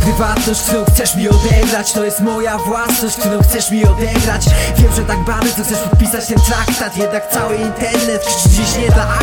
prywatność, którą chcesz mi odebrać To jest moja własność, którą chcesz mi odebrać Wiem, że tak bardzo chcesz podpisać ten traktat Jednak cały internet dziś nie Moja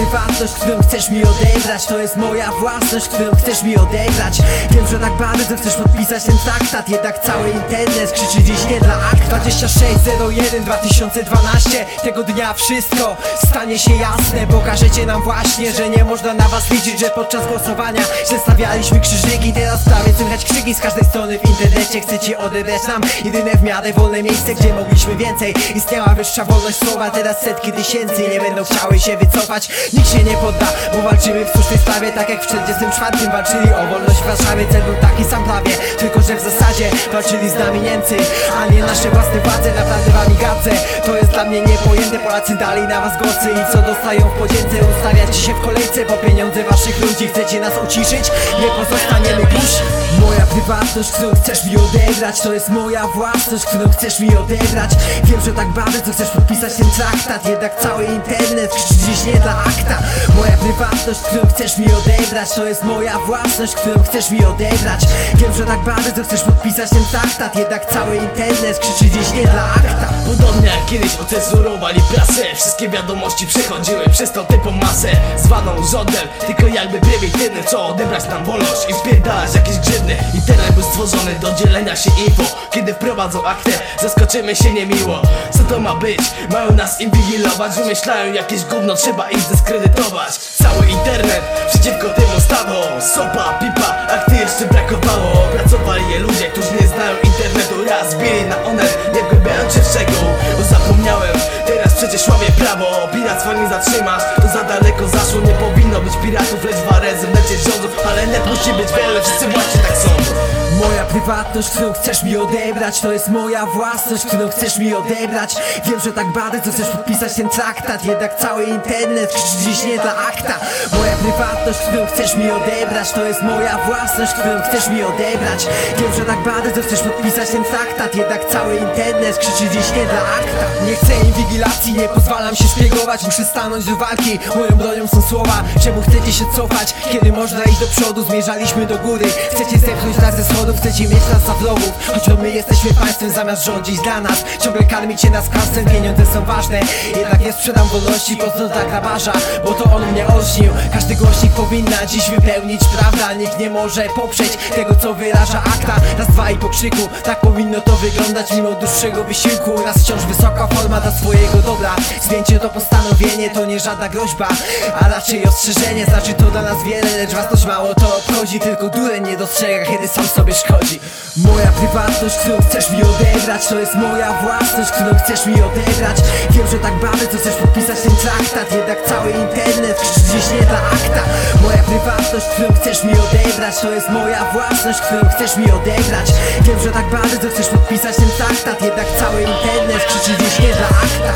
prywatność, którą chcesz mi odebrać To jest moja własność, którą chcesz mi odebrać. Wiem, że tak bardzo chcesz podpisać ten traktat Jednak cały internet krzyczy dziś nie dla akta 2601 2012 Tego dnia wszystko stanie się jasne Pokażecie nam właśnie, że nie można na was liczyć Że podczas głosowania zestawialiśmy krzyżyki. Teraz prawie słychać krzyki z każdej strony w internecie Chcecie odebrać nam jedyne w miarę wolne miejsce Gdzie mogliśmy więcej. Istniała wyższa wolność słowa Teraz setki tysięcy nie będą chciały się wycofać Nikt się nie podda, bo walczymy w słusznej sprawie Tak jak w 44 walczyli o wolność w Warszawie Cel był taki sam prawie, tylko że w zasadzie Walczyli z nami Niemcy, a nie nasze własne władze. Naprawdę wami jest dla mnie niepojęte Polacy dali na was głosy i co dostają w podzięce? Ustawiacie się w kolejce po pieniądze waszych ludzi Chcecie nas uciszyć? Nie pozostaniemy już. Moja prywatność, którą chcesz mi odebrać To jest moja własność, którą chcesz mi odebrać. Wiem, że tak bardzo chcesz podpisać ten traktat. Jednak cały internet krzyczy dziś nie dla akta. Moja prywatność, którą chcesz mi odebrać To jest moja własność, którą chcesz mi odebrać. Wiem, że tak bardzo chcesz podpisać ten traktat. Jednak cały internet krzyczy dziś nie dla akta Podobnie jak kiedyś ocenzurowali prasę. Wszystkie wiadomości przechodziły przez tą typą masę. Zwaną rządem, tylko jakby prymitywny Co odebrać nam wolność? I wpierdalać jakieś grzywny. Internet był stworzony do dzielenia się info. Kiedy wprowadzą aktę, zaskoczymy się niemiło. Co to ma być? Mają nas inwigilować Wymyślają jakieś gówno, trzeba ich zdyskredytować Cały internet przeciwko tym ustawom. Sopa, pipa, akty jeszcze brakowało. Pracowali je ludzie, którzy nie daleko zaszło Nie powinno być piratów, lecz w necie rządów Ale net musi być wolny, wszyscy właśnie tak są. Moja prywatność, którą chcesz mi odebrać To jest moja własność, którą chcesz mi odebrać. Wiem, że tak bardzo chcesz podpisać ten traktat Jednak cały internet krzyczy dziś nie dla akta. Moja prywatność, którą chcesz mi odebrać To jest moja własność, którą chcesz mi odebrać. Wiem, że tak bardzo chcesz podpisać ten traktat Jednak cały internet krzyczy dziś nie dla akta. Nie chcę inwigilacji, nie pozwalam się szpiegować Muszę stanąć do walki, moją bronią są słowa Czemu chcecie się cofać, kiedy można iść do przodu? Zmierzaliśmy do góry, chcecie zepchnąć nas ze schodów? Chcecie mieć nas za wrogów, choć to my jesteśmy państwem zamiast rządzić dla nas. Ciągle karmicie nas kasem, pieniądze są ważne. Jednak nie sprzedam wolności, po co dla grabarza Bo to on mnie olśnił, każdy głośnik powinna dziś wypełnić prawda? Nikt nie może poprzeć tego co wyraża akta. Raz, dwa i po krzyku, tak powinno to wyglądać Mimo dłuższego wysiłku, raz wciąż wysoka forma dla swojego dobra. Zmieńcie to postanowienie, to nie żadna groźba A raczej ostrzeżenie, znaczy to dla nas wiele Lecz was dość mało to obchodzi, tylko dureń nie dostrzega, kiedy sam sobie szkodzi. Moja prywatność, którą chcesz mi odebrać To jest moja własność, którą chcesz mi odebrać. Wiem, że tak bardzo chcesz podpisać ten traktat. Jednak cały internet krzyczy dziś nie dla akta. Moja prywatność, którą chcesz mi odebrać To jest moja własność, którą chcesz mi odebrać. Wiem, że tak bardzo chcesz podpisać ten traktat. Jednak cały internet krzyczy dziś nie dla akta